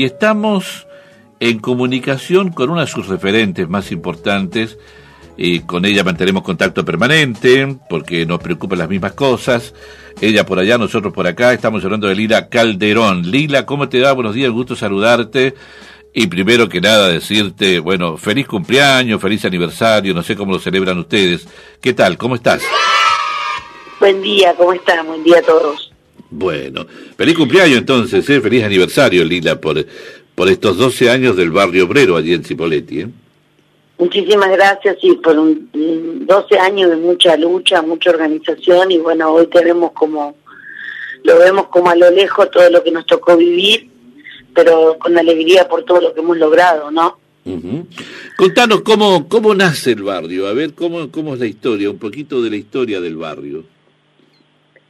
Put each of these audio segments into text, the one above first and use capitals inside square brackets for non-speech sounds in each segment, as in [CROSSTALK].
Y estamos en comunicación con una de sus referentes más importantes. Y con ella mantenemos contacto permanente porque nos preocupan las mismas cosas. Ella por allá, nosotros por acá. Estamos hablando de Lila Calderón. Lila, ¿cómo te va? Buenos días, gusto saludarte. Y primero que nada decirte, bueno, feliz cumpleaños, feliz aniversario, no sé cómo lo celebran ustedes. ¿Qué tal? ¿Cómo estás? Buen día, ¿cómo están? Buen día a todos. Bueno, feliz cumpleaños entonces, ¿eh? feliz aniversario Lila por, por estos 12 años del barrio obrero allí en Cipoletti. ¿eh? Muchísimas gracias y por un, 12 años de mucha lucha, mucha organización y bueno, hoy tenemos como, lo vemos como a lo lejos todo lo que nos tocó vivir, pero con alegría por todo lo que hemos logrado, ¿no? Contanos cómo, cómo nace el barrio, a ver cómo, cómo es la historia, un poquito de la historia del barrio.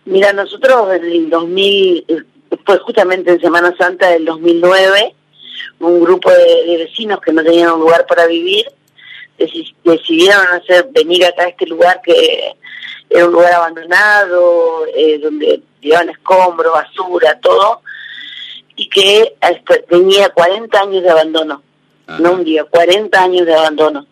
Mira, nosotros en el 2000, fue justamente en Semana Santa del 2009, un grupo de, vecinos que no tenían un lugar para vivir, decidieron hacer venir acá a este lugar que era un lugar abandonado, eh, donde llevaban escombros, basura, todo, y que tenía 40 años de abandono, no un día, 40 años de abandono.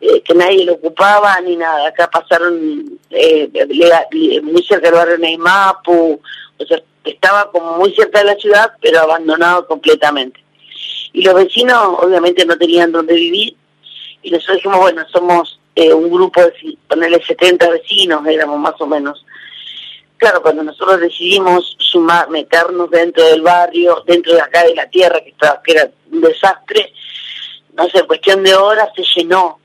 Eh, que nadie lo ocupaba ni nada. Acá pasaron eh, muy cerca del barrio Neymapu, o sea, estaba como muy cerca de la ciudad, pero abandonado completamente. Y los vecinos obviamente no tenían dónde vivir, y nosotros dijimos, bueno, somos eh, un grupo de, ponerle 70 vecinos, éramos más o menos. Claro, cuando nosotros decidimos sumar, meternos dentro del barrio, dentro de acá de la tierra, que, estaba, que era un desastre, no sé, en cuestión de horas se llenó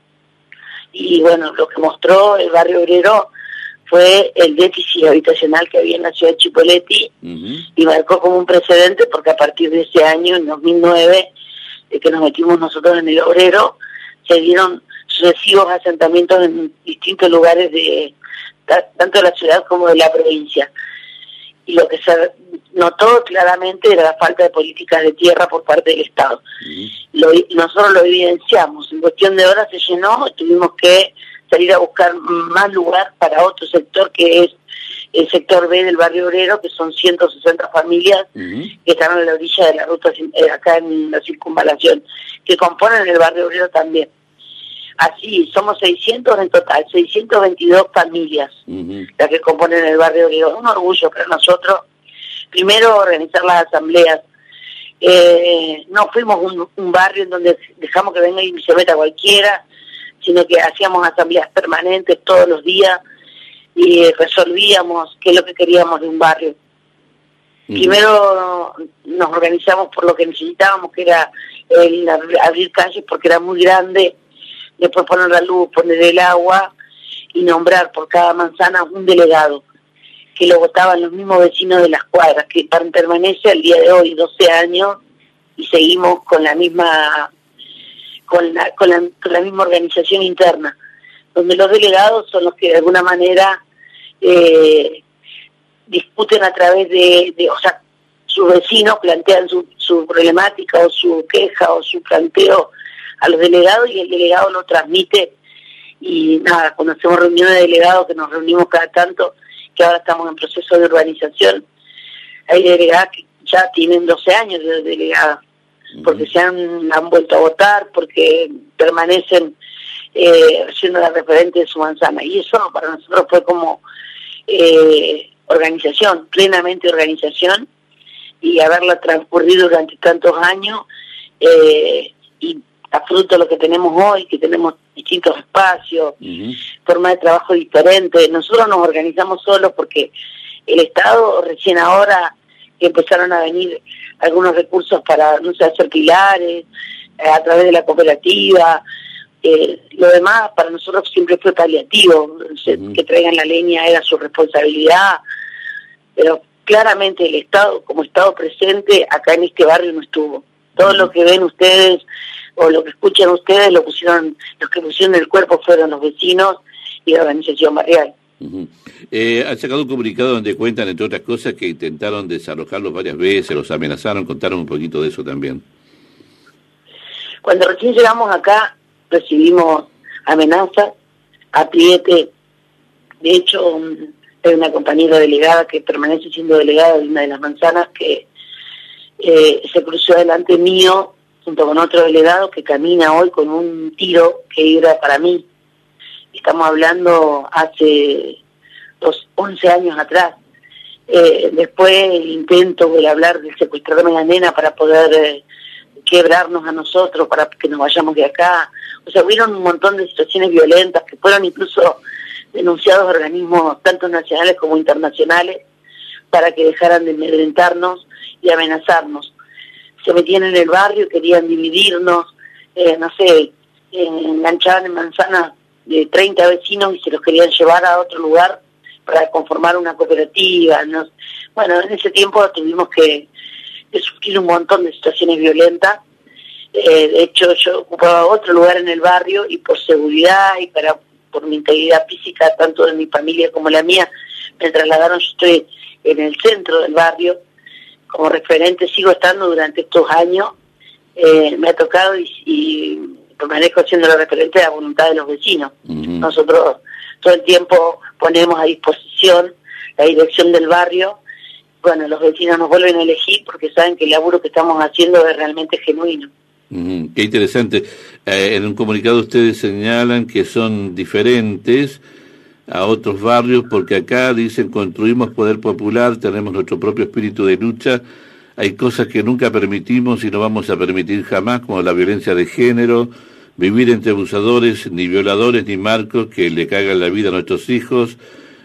y bueno, lo que mostró el barrio obrero fue el déficit habitacional que había en la ciudad de Chipoleti y marcó como un precedente porque a partir de ese año, en 2009, de que nos metimos nosotros en el obrero, se dieron sucesivos asentamientos en distintos lugares de tanto de la ciudad como de la provincia. Y lo que se notó claramente era la falta de políticas de tierra por parte del Estado. lo, nosotros lo evidenciamos, en cuestión de horas se llenó, tuvimos que salir a buscar más lugar para otro sector que es el sector B del barrio obrero, que son 160 familias que están a la orilla de la ruta, eh, acá en la circunvalación, que componen el barrio obrero también. Así, somos 600 en total, 622 familias las que componen el barrio obrero. Un orgullo para nosotros primero organizar las asambleas. Eh, no fuimos un, un, barrio en donde dejamos que venga y se meta cualquiera, sino que hacíamos asambleas permanentes todos los días y resolvíamos qué es lo que queríamos de un barrio. Primero nos organizamos por lo que necesitábamos, que era el abrir calles porque era muy grande, después poner la luz, poner el agua y nombrar por cada manzana un delegado que lo votaban los mismos vecinos de las cuadras, que permanece al día de hoy 12 años y seguimos con la misma con la, con la, misma organización interna, donde los delegados son los que de alguna manera eh, discuten a través de, de, o sea, sus vecinos plantean su, su problemática o su queja o su planteo a los delegados y el delegado lo transmite. Y nada, cuando hacemos reuniones de delegados, que nos reunimos cada tanto, que ahora estamos en proceso de urbanización, hay delegadas que ya tienen 12 años de delegada, porque se han, han vuelto a votar, porque permanecen eh, siendo la referente de su manzana. Y eso para nosotros fue como eh, organización, plenamente organización, y haberla transcurrido durante tantos años, eh, y a fruto de lo que tenemos hoy, que tenemos distintos espacios, forma de trabajo diferente. Nosotros nos organizamos solos porque el Estado recién ahora que empezaron a venir algunos recursos para, no sé, hacer pilares, eh, a través de la cooperativa, eh, lo demás para nosotros siempre fue paliativo, que traigan la leña era su responsabilidad, pero claramente el Estado, como Estado presente, acá en este barrio no estuvo. Todo lo que ven ustedes o lo que escuchan ustedes lo pusieron, los que pusieron el cuerpo fueron los vecinos y la organización barrial. Eh, han sacado un comunicado donde cuentan, entre otras cosas, que intentaron desalojarlos varias veces, los amenazaron, contaron un poquito de eso también. Cuando recién llegamos acá, recibimos amenazas, apriete. De hecho, hay una compañera delegada que permanece siendo delegada de una de las manzanas que eh, se cruzó delante mío junto con otro delegado que camina hoy con un tiro que era para mí. Estamos hablando hace dos, 11 años atrás. Eh, después el intento de hablar del secuestrarme a la nena para poder eh, quebrarnos a nosotros, para que nos vayamos de acá. O sea, hubieron un montón de situaciones violentas que fueron incluso denunciados organismos tanto nacionales como internacionales para que dejaran de amedrentarnos y amenazarnos se metían en el barrio, querían dividirnos, eh, no sé, enganchaban en manzanas de 30 vecinos y se los querían llevar a otro lugar para conformar una cooperativa. Bueno, en ese tiempo tuvimos que, sufrir un montón de situaciones violentas. Eh, de hecho, yo ocupaba otro lugar en el barrio y por seguridad y para por mi integridad física, tanto de mi familia como la mía, me trasladaron, yo estoy en el centro del barrio, como referente sigo estando durante estos años. Eh, me ha tocado y, y, permanezco siendo la referente de la voluntad de los vecinos. Nosotros todo el tiempo ponemos a disposición la dirección del barrio. Bueno, los vecinos nos vuelven a elegir porque saben que el laburo que estamos haciendo es realmente genuino. Qué interesante. Eh, en un comunicado ustedes señalan que son diferentes a otros barrios, porque acá dicen construimos poder popular, tenemos nuestro propio espíritu de lucha, hay cosas que nunca permitimos y no vamos a permitir jamás, como la violencia de género, vivir entre abusadores, ni violadores, ni marcos que le cagan la vida a nuestros hijos.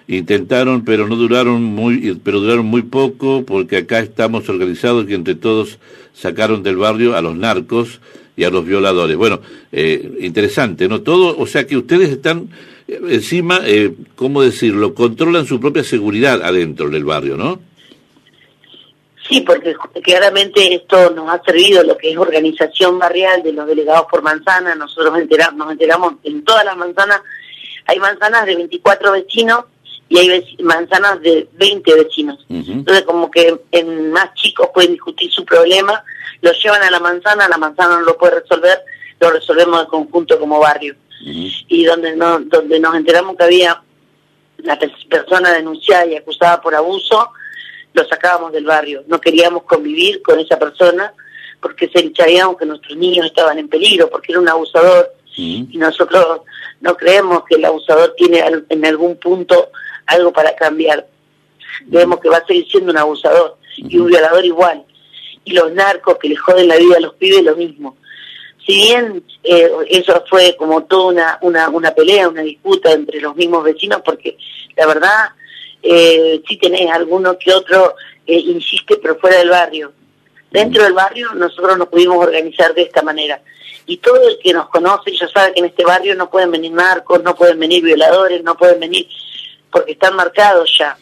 Intentaron, pero no duraron muy, pero duraron muy poco, porque acá estamos organizados y entre todos sacaron del barrio a los narcos y a los violadores. Bueno, eh, interesante, ¿no? Todo, o sea que ustedes están encima, eh, ¿cómo decirlo?, controlan su propia seguridad adentro del barrio, ¿no? Sí, porque claramente esto nos ha servido lo que es organización barrial de los delegados por manzana. Nosotros enteramos, nos enteramos en todas las manzanas. Hay manzanas de 24 vecinos y hay manzanas de 20 vecinos. Entonces, como que en más chicos pueden discutir su problema, lo llevan a la manzana, la manzana no lo puede resolver, lo resolvemos en conjunto como barrio y donde, no, donde nos enteramos que había una persona denunciada y acusada por abuso, lo sacábamos del barrio. No queríamos convivir con esa persona porque sabíamos que nuestros niños estaban en peligro, porque era un abusador. Y nosotros no creemos que el abusador tiene en algún punto algo para cambiar. Creemos que va a seguir siendo un abusador y un violador igual. Y los narcos que le joden la vida a los pibes, lo mismo si bien eh, eso fue como toda una, una, una, pelea, una disputa entre los mismos vecinos, porque la verdad eh, sí tenés alguno que otro eh, insiste, pero fuera del barrio. Dentro del barrio nosotros nos pudimos organizar de esta manera. Y todo el que nos conoce ya sabe que en este barrio no pueden venir narcos, no pueden venir violadores, no pueden venir porque están marcados ya.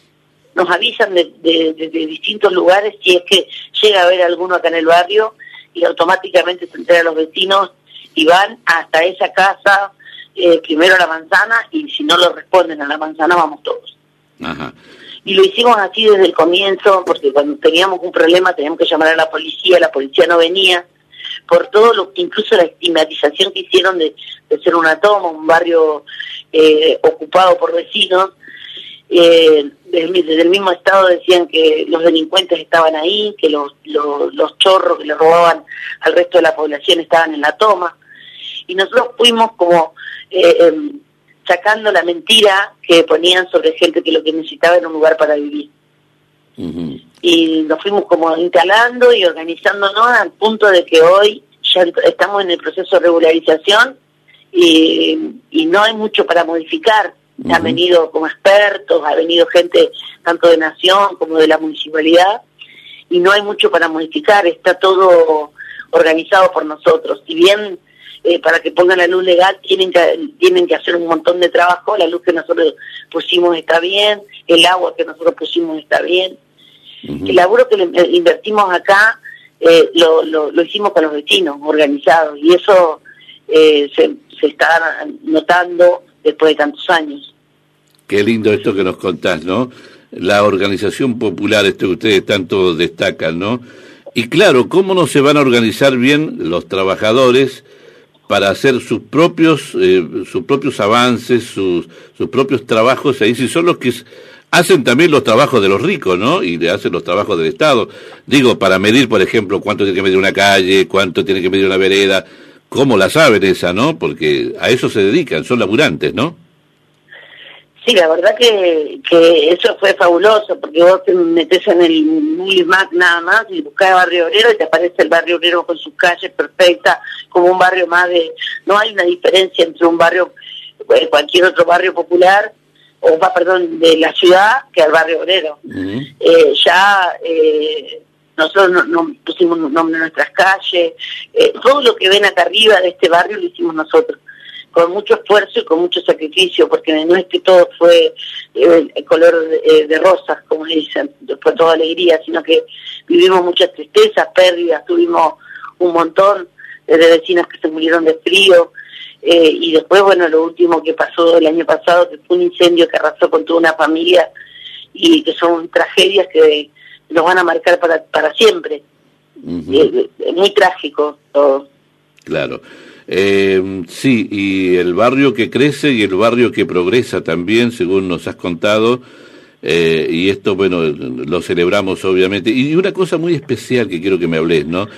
Nos avisan de, de, de distintos lugares si es que llega a haber alguno acá en el barrio y automáticamente se enteran los vecinos y van hasta esa casa, eh, primero a la manzana, y si no lo responden a la manzana, vamos todos. Y lo hicimos así desde el comienzo, porque cuando teníamos un problema teníamos que llamar a la policía, la policía no venía, por todo lo incluso la estigmatización que hicieron de, ser una toma, un barrio eh, ocupado por vecinos, eh, desde, el mismo estado decían que los delincuentes estaban ahí, que los, los, chorros que le robaban al resto de la población estaban en la toma. Y nosotros fuimos como eh, em, sacando la mentira que ponían sobre gente que lo que necesitaba era un lugar para vivir. Y nos fuimos como instalando y organizándonos al punto de que hoy ya estamos en el proceso de regularización y, y no hay mucho para modificar han venido como expertos, ha venido gente tanto de Nación como de la municipalidad, y no hay mucho para modificar, está todo organizado por nosotros. Si bien eh, para que pongan la luz legal tienen que, tienen que hacer un montón de trabajo, la luz que nosotros pusimos está bien, el agua que nosotros pusimos está bien. El laburo que le, invertimos acá eh, lo, lo, hicimos con los vecinos organizados y eso eh, se, se está notando después de tantos años. Qué lindo esto que nos contás, ¿no? La organización popular, esto que ustedes tanto destacan, ¿no? Y claro, ¿cómo no se van a organizar bien los trabajadores para hacer sus propios, eh, sus propios avances, sus, sus propios trabajos ahí? Si son los que hacen también los trabajos de los ricos, ¿no? Y hacen los trabajos del Estado. Digo, para medir, por ejemplo, cuánto tiene que medir una calle, cuánto tiene que medir una vereda, cómo la saben esa, ¿no? Porque a eso se dedican, son laburantes, ¿no? Sí, la verdad que, que eso fue fabuloso, porque vos te metes en el Maps nada más y buscas Barrio Obrero y te aparece el Barrio Obrero con sus calles perfectas, como un barrio más de... No hay una diferencia entre un barrio, eh, cualquier otro barrio popular, o va, perdón, de la ciudad que al Barrio Obrero. eh, ya eh, nosotros no, pusimos nombre en nuestras calles, eh, todo lo que ven acá arriba de este barrio lo hicimos nosotros con mucho esfuerzo y con mucho sacrificio, porque no es que todo fue eh, el color de, eh, de, rosas, como dicen, fue toda alegría, sino que vivimos muchas tristezas, pérdidas, tuvimos un montón de vecinos que se murieron de frío, eh, y después, bueno, lo último que pasó el año pasado, que fue un incendio que arrasó con toda una familia, y que son tragedias que nos van a marcar para, para siempre. Uh -huh. muy trágico todo. Claro. Eh, sí, y el barrio que crece y el barrio que progresa también, según nos has contado, eh, y esto, bueno, lo celebramos obviamente. Y una cosa muy especial que quiero que me hables, ¿no?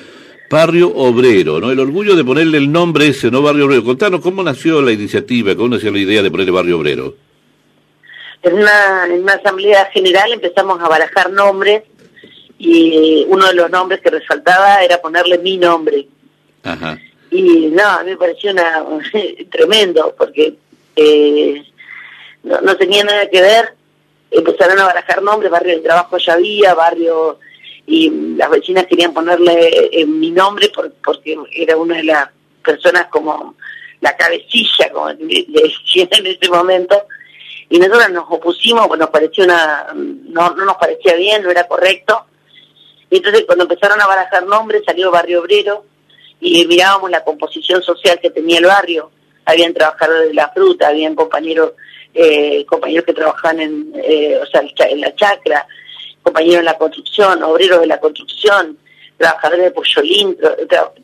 Barrio Obrero, ¿no? El orgullo de ponerle el nombre ese, ¿no? Barrio Obrero. Contanos cómo nació la iniciativa, cómo nació la idea de ponerle Barrio Obrero. En una, en una asamblea general empezamos a barajar nombres y uno de los nombres que resaltaba era ponerle mi nombre. Ajá y no, a mí me pareció una, [LAUGHS] tremendo, porque eh, no, no, tenía nada que ver, empezaron a barajar nombres, barrio del trabajo ya había, barrio, y las vecinas querían ponerle eh, mi nombre por, porque era una de las personas como la cabecilla, como le decían en ese momento, y nosotros nos opusimos, pues nos pareció una, no, no nos parecía bien, no era correcto, y entonces cuando empezaron a barajar nombres salió Barrio Obrero, y mirábamos la composición social que tenía el barrio. Habían trabajadores de la fruta, habían compañeros eh, compañeros que trabajaban en, eh, o sea, en la chacra, compañeros en la construcción, obreros de la construcción, trabajadores de Pollolín,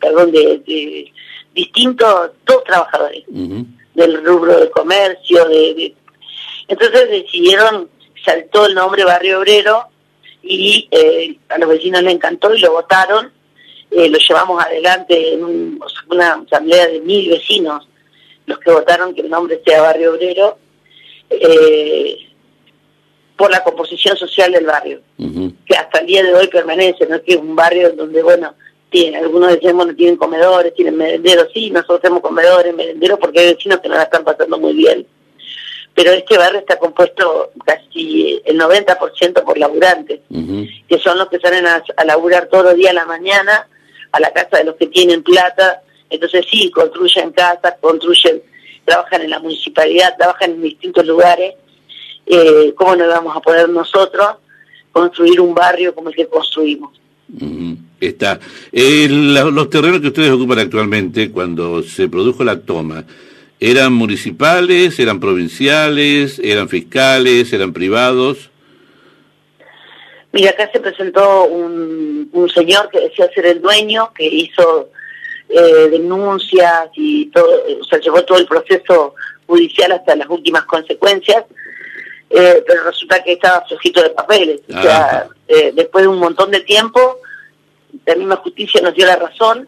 perdón, de, de, distintos, todos trabajadores uh -huh. del rubro de comercio, de, de, entonces decidieron, saltó el nombre Barrio Obrero y eh, a los vecinos les encantó y lo votaron eh, lo llevamos adelante en un, una asamblea de mil vecinos, los que votaron que el nombre sea Barrio Obrero, eh, por la composición social del barrio, uh -huh. que hasta el día de hoy permanece, no que es un barrio donde, bueno, tiene, algunos decimos no tienen comedores, tienen merenderos, sí, nosotros tenemos comedores, merenderos, porque hay vecinos que no la están pasando muy bien. Pero este barrio está compuesto casi el 90% por laburantes, uh -huh. que son los que salen a, a laburar todos los días a la mañana, a la casa de los que tienen plata, entonces sí, construyen casas, construyen, trabajan en la municipalidad, trabajan en distintos lugares, eh, ¿cómo no vamos a poder nosotros construir un barrio como el que construimos? Está. Eh, la, los terrenos que ustedes ocupan actualmente, cuando se produjo la toma, ¿eran municipales, eran provinciales, eran fiscales, eran privados? Mira, acá se presentó un, un señor que decía ser el dueño, que hizo eh, denuncias y todo, o sea, llevó todo el proceso judicial hasta las últimas consecuencias, eh, pero resulta que estaba flojito de papeles. O sea, eh, después de un montón de tiempo, la misma justicia nos dio la razón,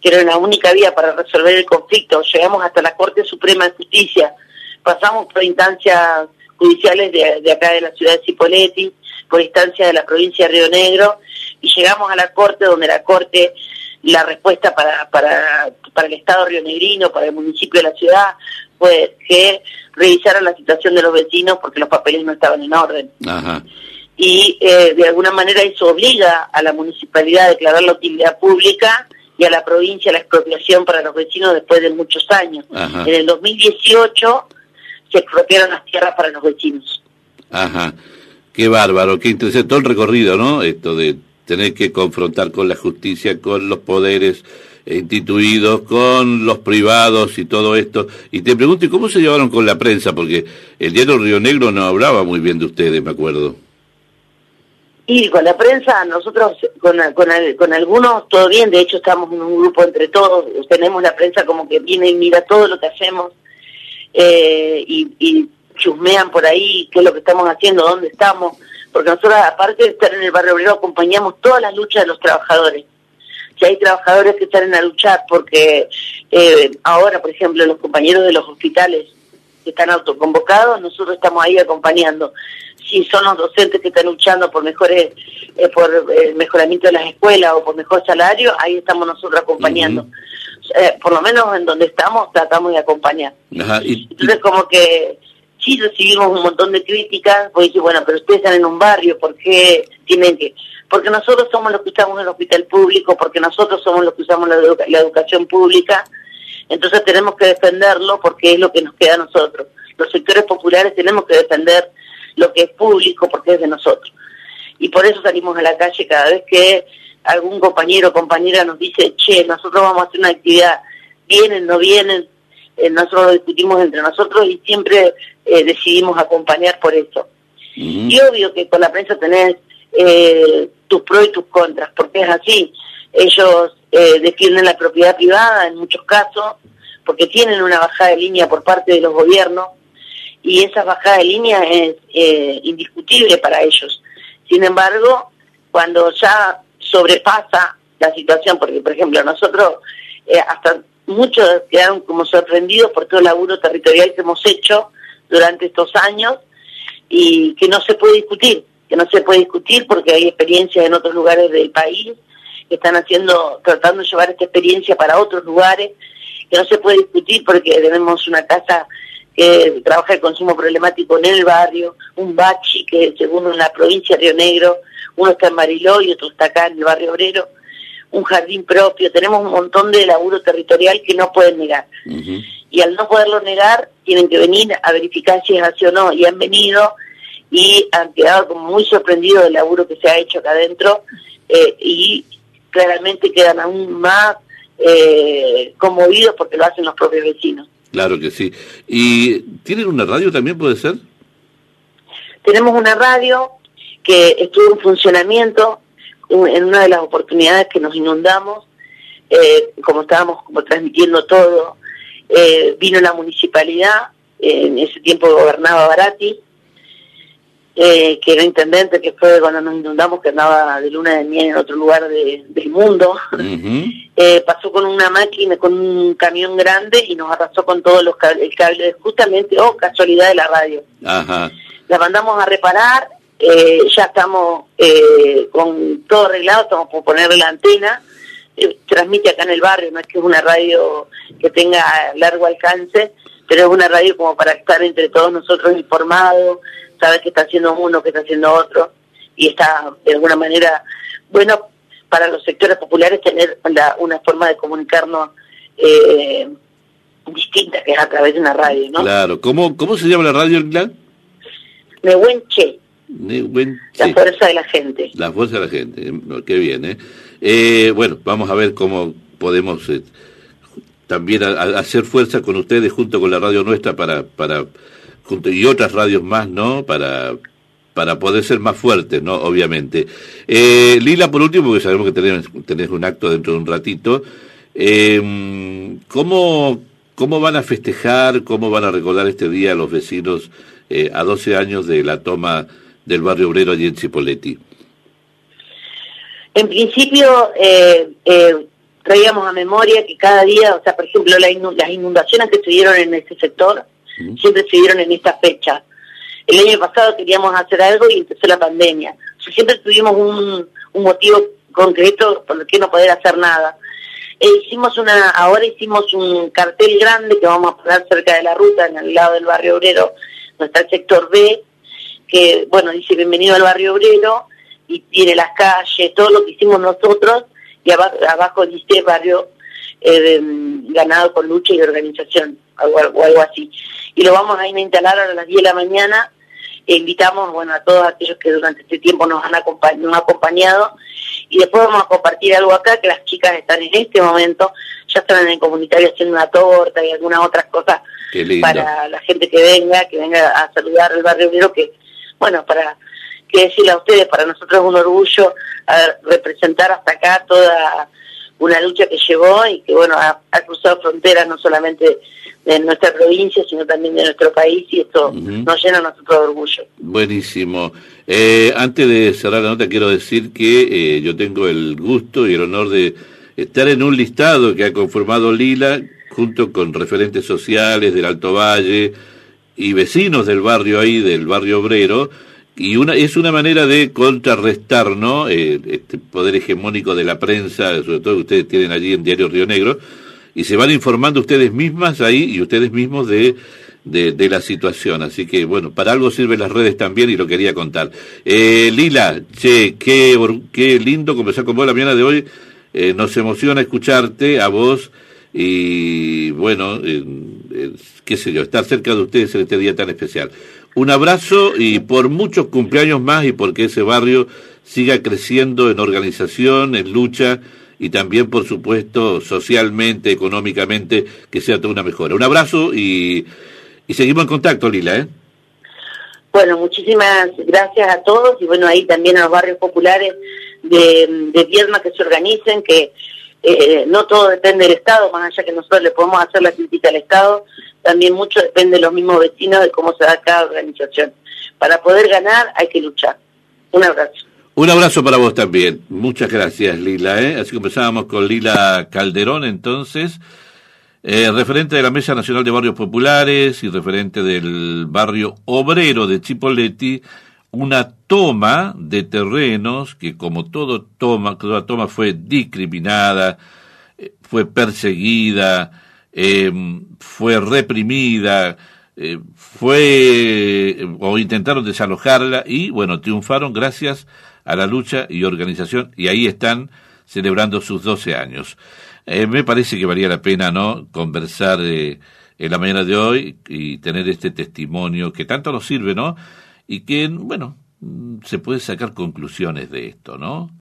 que era la única vía para resolver el conflicto. Llegamos hasta la Corte Suprema de Justicia, pasamos por instancias judiciales de, de acá de la ciudad de Cipolletti, por instancia de la provincia de Río Negro, y llegamos a la Corte, donde la Corte, la respuesta para, para, para el Estado rionegrino, para el municipio de la ciudad, fue que revisaran la situación de los vecinos porque los papeles no estaban en orden. Ajá. Y eh, de alguna manera eso obliga a la municipalidad a declarar la utilidad pública y a la provincia la expropiación para los vecinos después de muchos años. Ajá. En el 2018 se expropiaron las tierras para los vecinos. Ajá. Qué bárbaro, qué interesante todo el recorrido, ¿no? Esto de tener que confrontar con la justicia, con los poderes instituidos, con los privados y todo esto. Y te pregunto, ¿y cómo se llevaron con la prensa? Porque el diario Río Negro no hablaba muy bien de ustedes, me acuerdo. Y con la prensa, nosotros, con, con, con algunos, todo bien, de hecho estamos en un grupo entre todos, tenemos la prensa como que viene y mira todo lo que hacemos, eh, y, y chusmean por ahí qué es lo que estamos haciendo, dónde estamos, porque nosotros aparte de estar en el barrio obrero acompañamos todas las luchas de los trabajadores. Si hay trabajadores que están a luchar porque eh, ahora, por ejemplo, los compañeros de los hospitales que están autoconvocados, nosotros estamos ahí acompañando. Si son los docentes que están luchando por mejores, eh, por el mejoramiento de las escuelas o por mejor salario, ahí estamos nosotros acompañando. Eh, por lo menos en donde estamos tratamos de acompañar. Entonces como que sí recibimos un montón de críticas, pues dice, bueno, pero ustedes están en un barrio, ¿por qué tienen que...? Porque nosotros somos los que usamos el hospital público, porque nosotros somos los que usamos la, la educación pública, entonces tenemos que defenderlo porque es lo que nos queda a nosotros. Los sectores populares tenemos que defender lo que es público porque es de nosotros. Y por eso salimos a la calle cada vez que algún compañero o compañera nos dice, che, nosotros vamos a hacer una actividad, vienen, no vienen, eh, nosotros lo discutimos entre nosotros y siempre eh, decidimos acompañar por eso. Y obvio que con la prensa tenés eh, tus pros y tus contras, porque es así. Ellos defienden la propiedad privada en muchos casos, porque tienen una bajada de línea por parte de los gobiernos, y esa bajada de línea es indiscutible para ellos. Sin embargo, cuando ya sobrepasa la situación, porque por ejemplo nosotros eh, hasta muchos quedaron como sorprendidos por todo el laburo territorial que hemos hecho durante estos años y que no se puede discutir, que no se puede discutir porque hay experiencias en otros lugares del país que están haciendo, tratando de llevar esta experiencia para otros lugares, que no se puede discutir porque tenemos una casa que trabaja el consumo problemático en el barrio, un bachi que según en la provincia de Río Negro uno está en Mariló y otro está acá en el barrio obrero, un jardín propio, tenemos un montón de laburo territorial que no pueden negar. Y al no poderlo negar, tienen que venir a verificar si es así o no, y han venido y han quedado como muy sorprendidos del laburo que se ha hecho acá adentro eh, y claramente quedan aún más eh, conmovidos porque lo hacen los propios vecinos. Claro que sí. ¿Y tienen una radio también, puede ser? Tenemos una radio, que estuvo en funcionamiento en una de las oportunidades que nos inundamos, eh, como estábamos como transmitiendo todo, eh, vino la municipalidad, en ese tiempo gobernaba Barati, eh, que era intendente, que fue cuando nos inundamos, que andaba de luna de miel en otro lugar del mundo, [LAUGHS] pasó con una máquina, con un camión grande y nos arrasó con todos los cables, el cable, justamente, oh, casualidad de la radio. La mandamos a reparar, eh, ya estamos eh, con todo arreglado, estamos por ponerle la antena, eh, transmite acá en el barrio, no es que es una radio que tenga largo alcance, pero es una radio como para estar entre todos nosotros informados, saber qué está haciendo uno, qué está haciendo otro, y está de alguna manera, bueno, para los sectores populares tener una forma de comunicarnos distinta, que es a través de una radio, ¿no? Claro, ¿cómo, cómo se llama la radio, Glan? Nehuenche la fuerza de la gente. La fuerza de la gente, qué bien. ¿eh? Eh, bueno, vamos a ver cómo podemos eh, también hacer fuerza con ustedes junto con la radio nuestra para, para junto, y otras radios más, ¿no? Para, para poder ser más fuertes, ¿no? Obviamente. Lila, por último, porque sabemos que tenés, tenés un acto dentro de un ratito, ¿cómo, ¿cómo van a festejar, cómo van a recordar este día a los vecinos a 12 años de la toma del barrio obrero allí en Cipoletti? En principio, eh, eh, traíamos a memoria que cada día, o sea, por ejemplo, las inundaciones que se dieron en este sector, siempre se dieron en esta fecha. El año pasado queríamos hacer algo y empezó la pandemia. O sea, siempre tuvimos un, un motivo concreto por el que no poder hacer nada. E hicimos una, ahora hicimos un cartel grande que vamos a poner cerca de la ruta, en el lado del barrio obrero, donde está el sector B, que, bueno, dice bienvenido al barrio obrero y tiene las calles, todo lo que hicimos nosotros, y abajo, dice barrio eh, ganado con lucha y organización, o algo, así. Y lo vamos a ir a instalar a las 10 de la mañana. E invitamos bueno a todos aquellos que durante este tiempo nos han, nos han acompañado y después vamos a compartir algo acá que las chicas están en este momento, ya están en el comunitario haciendo una torta y algunas otras cosas para la gente que venga, que venga a saludar al barrio obrero que bueno, para que decirle a ustedes, para nosotros es un orgullo representar hasta acá toda una lucha que llevó y que, bueno, ha, cruzado fronteras no solamente de nuestra provincia, sino también de nuestro país y esto nos llena a nosotros de orgullo. Buenísimo. Eh, antes de cerrar la nota, quiero decir que eh, yo tengo el gusto y el honor de estar en un listado que ha conformado Lila junto con referentes sociales del Alto Valle y vecinos del barrio ahí, del barrio obrero, y una es una manera de contrarrestar no eh, este poder hegemónico de la prensa sobre todo que ustedes tienen allí en Diario Río Negro y se van informando ustedes mismas ahí y ustedes mismos de, de, la situación. Así que bueno para algo sirven las redes también y lo quería contar. Eh, Lila che qué qué lindo conversar con vos la mañana de hoy. Eh, nos emociona escucharte a vos y bueno qué sé yo estar cerca de ustedes en este día tan especial un abrazo y por muchos cumpleaños más y porque ese barrio siga creciendo en organización, en lucha y también, por supuesto, socialmente, económicamente, que sea toda una mejora. Un abrazo y, y seguimos en contacto, Lila. ¿eh? Bueno, muchísimas gracias a todos y bueno, ahí también a los barrios populares de, de que se organicen, que eh, no todo depende del Estado, más allá que nosotros le podemos hacer la crítica al Estado, también mucho depende de los mismos vecinos de cómo se da cada organización. Para poder ganar hay que luchar. Un abrazo. Un abrazo para vos también. Muchas gracias, Lila. ¿eh? Así comenzamos con Lila Calderón, entonces, eh, referente de la Mesa Nacional de Barrios Populares y referente del barrio obrero de Chipoleti, una toma de terrenos que, como todo toma, toda toma fue discriminada, eh, fue perseguida, eh, fue reprimida, eh, fue o intentaron desalojarla y bueno, triunfaron gracias a la lucha y organización y ahí están celebrando sus 12 años. Eh, me parece que valía la pena no conversar en la mañana de hoy y tener este testimonio que tanto nos sirve, ¿no? Y que, bueno, se puede sacar conclusiones de esto, ¿no?